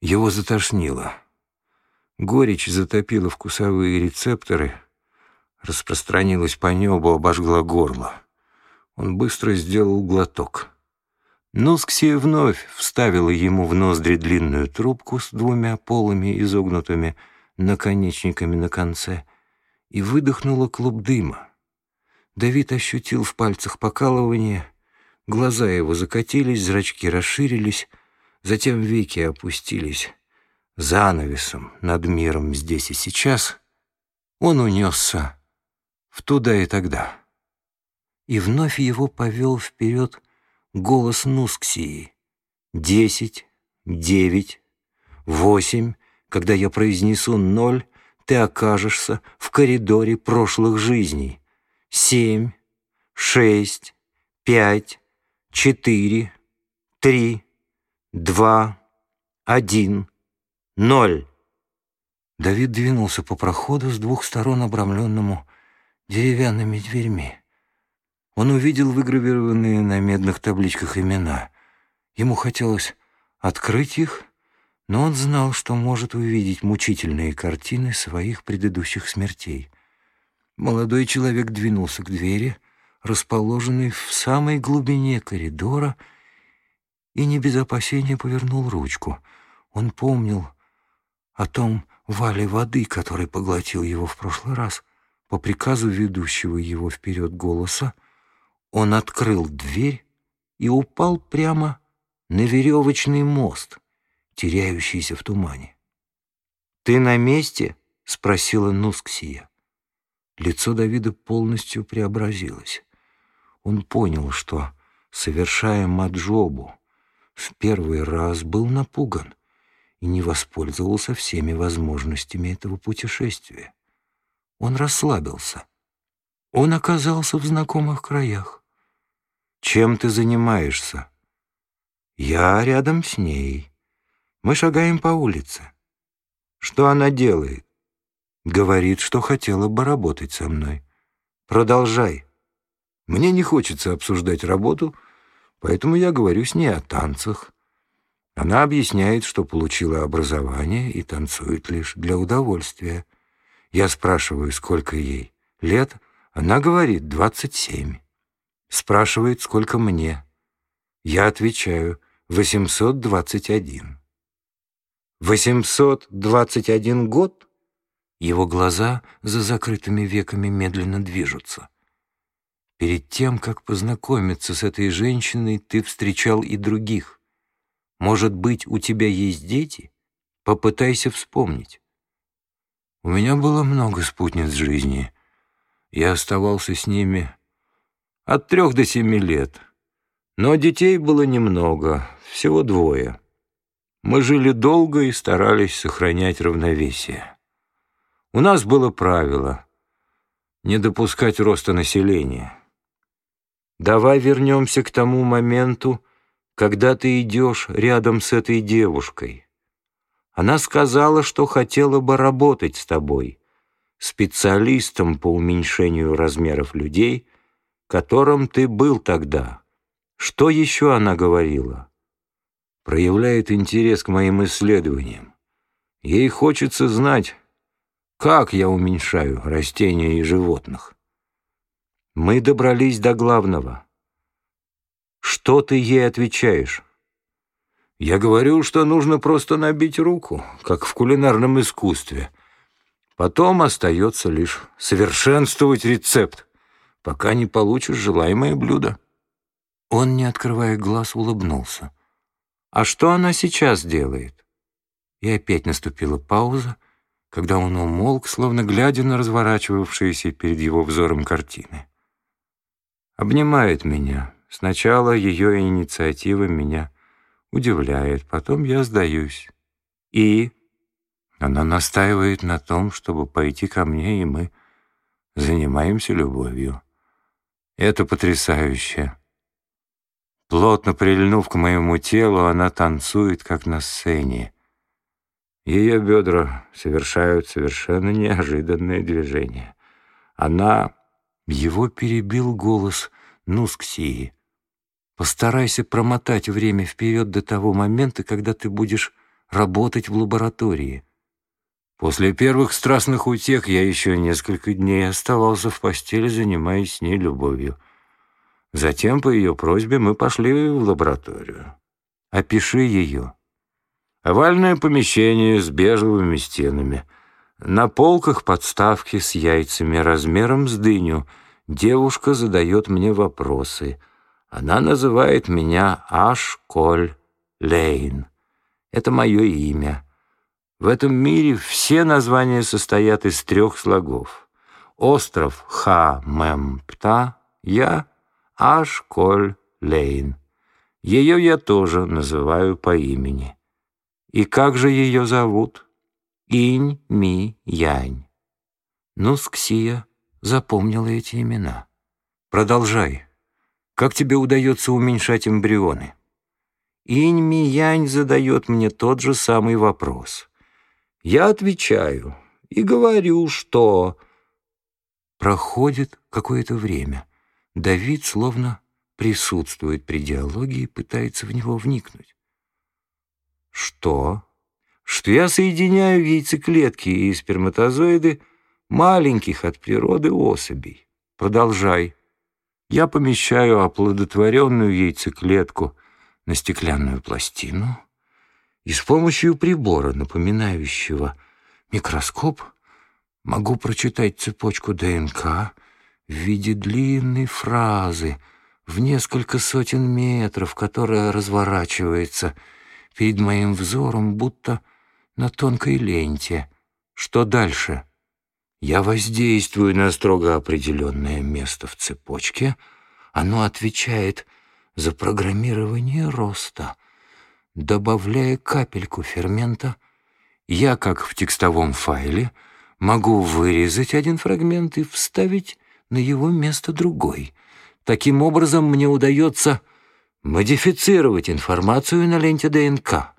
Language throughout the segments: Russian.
Его затошнило. Горечь затопила вкусовые рецепторы, распространилась по небу, обожгла горло. Он быстро сделал глоток. Нусксия вновь вставила ему в ноздри длинную трубку с двумя полыми изогнутыми наконечниками на конце и выдохнула клуб дыма. Давид ощутил в пальцах покалывание, глаза его закатились, зрачки расширились, затем веки опустились занавесом над миром здесь и сейчас. Он унесся в туда и тогда. И вновь его повел вперед голос Нусксии. «Десять, девять, восемь, когда я произнесу ноль, ты окажешься в коридоре прошлых жизней. Семь, шесть, пять, четыре, три, два, один, ноль. Давид двинулся по проходу с двух сторон обрамленному деревянными дверьми. Он увидел выгравированные на медных табличках имена. Ему хотелось открыть их, но он знал, что может увидеть мучительные картины своих предыдущих смертей. Молодой человек двинулся к двери, расположенной в самой глубине коридора, и не без опасения повернул ручку. Он помнил о том вале воды, который поглотил его в прошлый раз. По приказу ведущего его вперед голоса он открыл дверь и упал прямо на веревочный мост, теряющийся в тумане. «Ты на месте?» — спросила Нусксия. Лицо Давида полностью преобразилось. Он понял, что, совершая маджобу, в первый раз был напуган и не воспользовался всеми возможностями этого путешествия. Он расслабился. Он оказался в знакомых краях. «Чем ты занимаешься?» «Я рядом с ней. Мы шагаем по улице. Что она делает?» «Говорит, что хотела бы работать со мной. Продолжай. Мне не хочется обсуждать работу, поэтому я говорю с ней о танцах. Она объясняет, что получила образование и танцует лишь для удовольствия. Я спрашиваю, сколько ей лет, она говорит, двадцать семь. Спрашивает, сколько мне. Я отвечаю, восемьсот двадцать один. Восемьсот двадцать один год? Его глаза за закрытыми веками медленно движутся. Перед тем, как познакомиться с этой женщиной, ты встречал и других. Может быть, у тебя есть дети? Попытайся вспомнить. У меня было много спутниц жизни. Я оставался с ними от трех до семи лет. Но детей было немного, всего двое. Мы жили долго и старались сохранять равновесие. У нас было правило не допускать роста населения. Давай вернемся к тому моменту, когда ты идешь рядом с этой девушкой. Она сказала, что хотела бы работать с тобой, специалистом по уменьшению размеров людей, которым ты был тогда. Что еще она говорила? Проявляет интерес к моим исследованиям. Ей хочется знать, как я уменьшаю растения и животных. Мы добрались до главного — что ты ей отвечаешь? Я говорю, что нужно просто набить руку, как в кулинарном искусстве. Потом остается лишь совершенствовать рецепт, пока не получишь желаемое блюдо. Он, не открывая глаз, улыбнулся. «А что она сейчас делает?» И опять наступила пауза, когда он умолк, словно глядя на разворачивавшиеся перед его взором картины. «Обнимает меня, Сначала ее инициатива меня удивляет, потом я сдаюсь. И она настаивает на том, чтобы пойти ко мне, и мы занимаемся любовью. Это потрясающе. Плотно прильнув к моему телу, она танцует, как на сцене. Ее бедра совершают совершенно неожиданное движение. Она... Его перебил голос Нусксии. Постарайся промотать время вперед до того момента, когда ты будешь работать в лаборатории. После первых страстных утех я еще несколько дней оставался в постели, занимаясь с ней любовью. Затем, по ее просьбе, мы пошли в лабораторию. Опиши ее. Овальное помещение с бежевыми стенами. На полках подставки с яйцами размером с дыню. Девушка задает мне вопросы. Она называет меня Ашколь Лейн. Это мое имя. В этом мире все названия состоят из трех слогов. Остров Ха-Мем-Пта, я Аш-Коль-Лейн. Ее я тоже называю по имени. И как же ее зовут? Инь-Ми-Янь. Ну, Сксия запомнила эти имена. Продолжай. Как тебе удается уменьшать эмбрионы? Инь-Ми-Янь задает мне тот же самый вопрос. Я отвечаю и говорю, что... Проходит какое-то время. Давид словно присутствует при диалоге и пытается в него вникнуть. Что? Что я соединяю яйцеклетки и сперматозоиды маленьких от природы особей. Продолжай. Я помещаю оплодотворенную яйцеклетку на стеклянную пластину, и с помощью прибора, напоминающего микроскоп, могу прочитать цепочку ДНК в виде длинной фразы в несколько сотен метров, которая разворачивается перед моим взором, будто на тонкой ленте. Что дальше? Я воздействую на строго определенное место в цепочке. Оно отвечает за программирование роста — добавляя капельку фермента, я, как в текстовом файле, могу вырезать один фрагмент и вставить на его место другой. Таким образом, мне удается модифицировать информацию на ленте ДНК.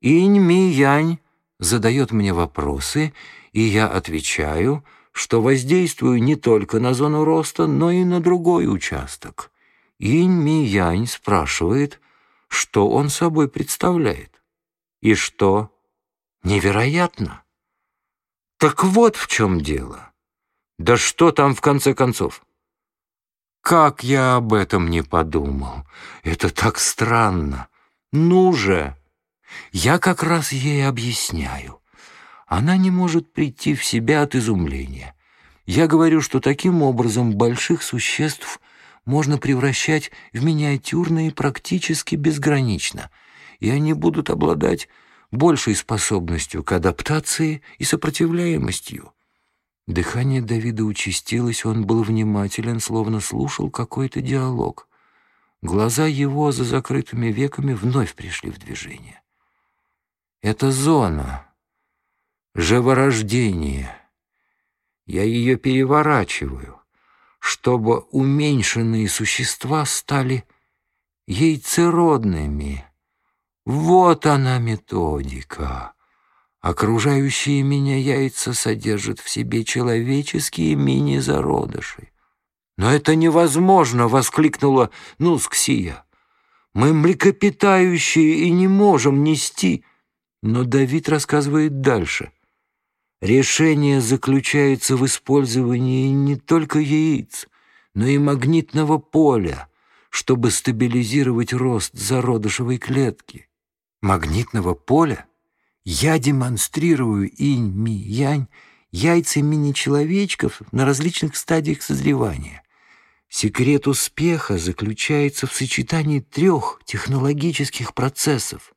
Инь-Ми-Янь задает мне вопросы, и я отвечаю, что воздействую не только на зону роста, но и на другой участок. Инь-Ми-Янь спрашивает, что он собой представляет. И что? Невероятно. Так вот в чем дело. Да что там в конце концов? Как я об этом не подумал. Это так странно. Ну же. Я как раз ей объясняю. Она не может прийти в себя от изумления. Я говорю, что таким образом больших существ можно превращать в миниатюрные практически безгранично, и они будут обладать большей способностью к адаптации и сопротивляемостью. Дыхание Давида участилось, он был внимателен, словно слушал какой-то диалог. Глаза его за закрытыми веками вновь пришли в движение. Это зона, живорождение. Я ее переворачиваю чтобы уменьшенные существа стали яйцеродными. Вот она методика. Окружающие меня яйца содержат в себе человеческие мини-зародыши. «Но это невозможно!» — воскликнула Нусксия. «Мы млекопитающие и не можем нести...» Но Давид рассказывает дальше. Решение заключается в использовании не только яиц, но и магнитного поля, чтобы стабилизировать рост зародышевой клетки. Магнитного поля? Я демонстрирую инь-ми-янь яйца мини-человечков на различных стадиях созревания. Секрет успеха заключается в сочетании трех технологических процессов —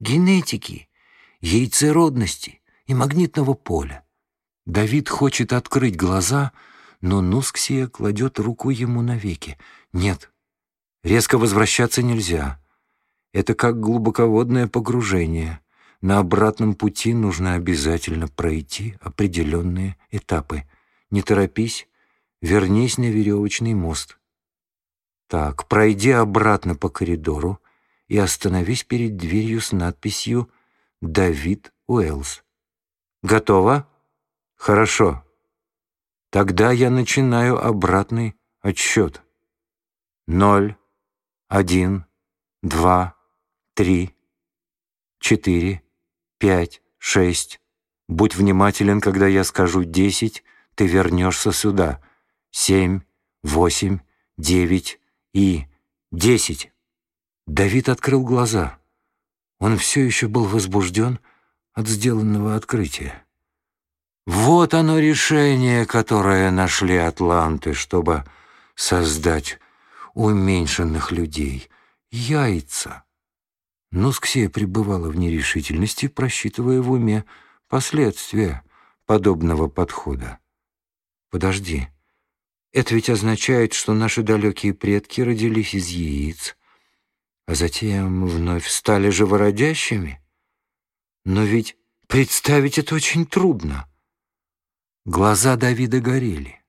генетики, яйцеродности и магнитного поля. Давид хочет открыть глаза, но Нусксия кладет руку ему на веки. Нет, резко возвращаться нельзя. Это как глубоководное погружение. На обратном пути нужно обязательно пройти определенные этапы. Не торопись, вернись на веревочный мост. Так, пройди обратно по коридору и остановись перед дверью с надписью «Давид Уэллс». Готово? Хорошо. Тогда я начинаю обратный отсчет. Ноль, один, два, три, четыре, пять, шесть. Будь внимателен, когда я скажу десять, ты вернешься сюда. Семь, восемь, девять и десять. Давид открыл глаза. Он все еще был возбужден от сделанного открытия. Вот оно решение, которое нашли атланты, чтобы создать уменьшенных людей. Яйца. Нусксия пребывала в нерешительности, просчитывая в уме последствия подобного подхода. Подожди. Это ведь означает, что наши далекие предки родились из яиц, а затем вновь стали живородящими? Но ведь представить это очень трудно. Глаза Давида горели.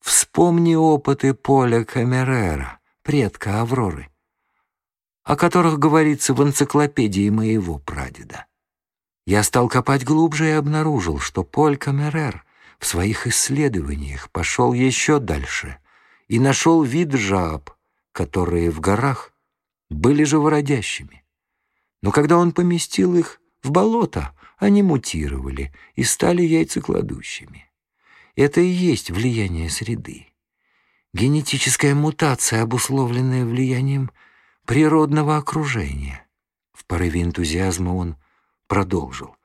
Вспомни опыты Поля Камерера, предка Авроры, о которых говорится в энциклопедии моего прадеда. Я стал копать глубже и обнаружил, что Поль Камерер в своих исследованиях пошел еще дальше и нашел вид жаб, которые в горах были живородящими. Но когда он поместил их в болото, они мутировали и стали яйцекладущими. Это и есть влияние среды. Генетическая мутация, обусловленная влиянием природного окружения. В порыве энтузиазма он продолжил.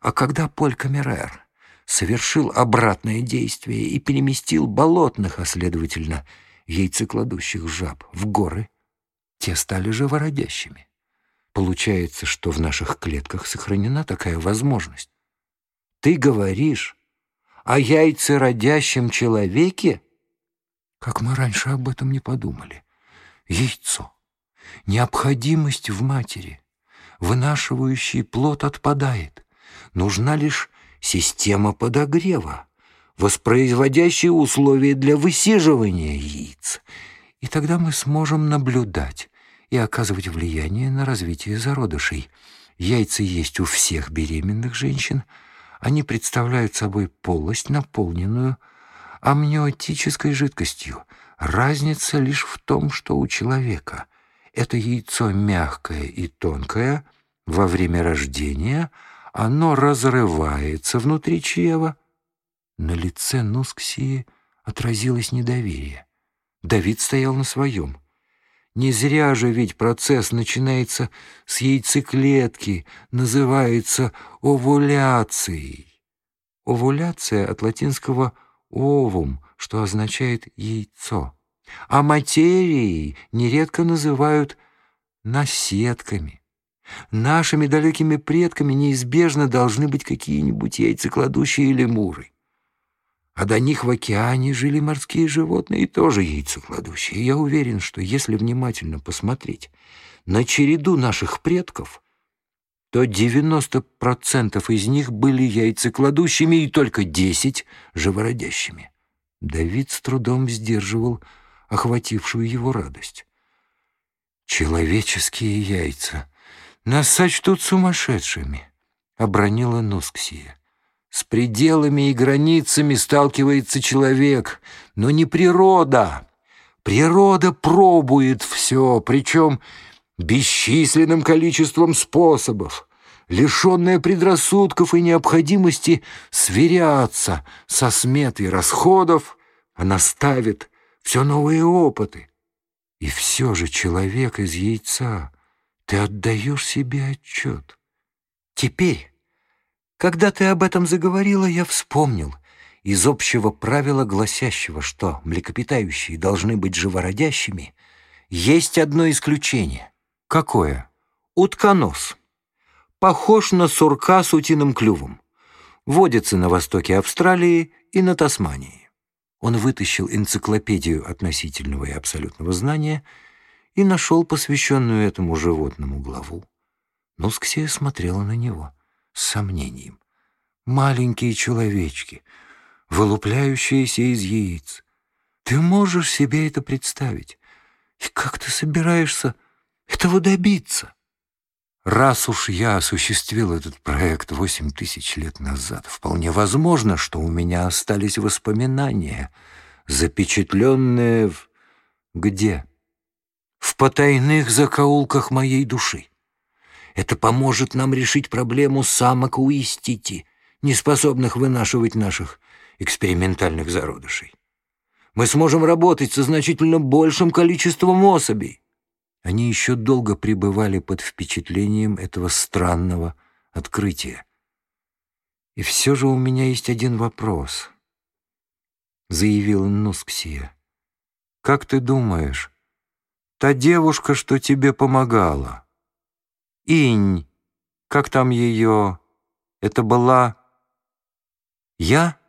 А когда Поль Камерер совершил обратное действие и переместил болотных, а следовательно, яйцекладущих жаб в горы, те стали живородящими. Получается, что в наших клетках сохранена такая возможность. Ты говоришь о яйцеродящем человеке? Как мы раньше об этом не подумали. Яйцо. Необходимость в матери. Вынашивающий плод отпадает. Нужна лишь система подогрева, воспроизводящая условия для высиживания яиц. И тогда мы сможем наблюдать и оказывать влияние на развитие зародышей. Яйца есть у всех беременных женщин. Они представляют собой полость, наполненную амниотической жидкостью. Разница лишь в том, что у человека это яйцо мягкое и тонкое, во время рождения оно разрывается внутри чрева. На лице Нусксии отразилось недоверие. Давид стоял на своем. Не зря же ведь процесс начинается с яйцеклетки, называется овуляцией. Овуляция от латинского «овум», что означает «яйцо». А материей нередко называют наседками. Нашими далекими предками неизбежно должны быть какие-нибудь яйцекладущие лемуры. А до них в океане жили морские животные, тоже яйцекладущие. Я уверен, что если внимательно посмотреть на череду наших предков, то 90% из них были яйцекладущими и только 10 — живородящими. Давид с трудом сдерживал охватившую его радость. «Человеческие яйца! Нас сочтут сумасшедшими!» — обронила Нусксия. С пределами и границами сталкивается человек, но не природа. Природа пробует все, причем бесчисленным количеством способов, лишенная предрассудков и необходимости сверяться со сметой расходов, она ставит все новые опыты. И все же человек из яйца, ты отдаешь себе отчет. Теперь когда ты об этом заговорила, я вспомнил из общего правила, гласящего, что млекопитающие должны быть живородящими, есть одно исключение. Какое? Утконос. Похож на сурка с утиным клювом. Водится на востоке Австралии и на Тасмании. Он вытащил энциклопедию относительного и абсолютного знания и нашел посвященную этому животному главу. Нусксия смотрела на него — с сомнением. Маленькие человечки, вылупляющиеся из яиц. Ты можешь себе это представить? И как ты собираешься этого добиться? Раз уж я осуществил этот проект восемь тысяч лет назад, вполне возможно, что у меня остались воспоминания, запечатленные в... где? В потайных закоулках моей души. Это поможет нам решить проблему самок уистити, неспособных вынашивать наших экспериментальных зародышей. Мы сможем работать со значительно большим количеством особей. Они еще долго пребывали под впечатлением этого странного открытия. «И все же у меня есть один вопрос», — заявила Нусксия. «Как ты думаешь, та девушка, что тебе помогала, Инь, как там ее, это была...» «Я?»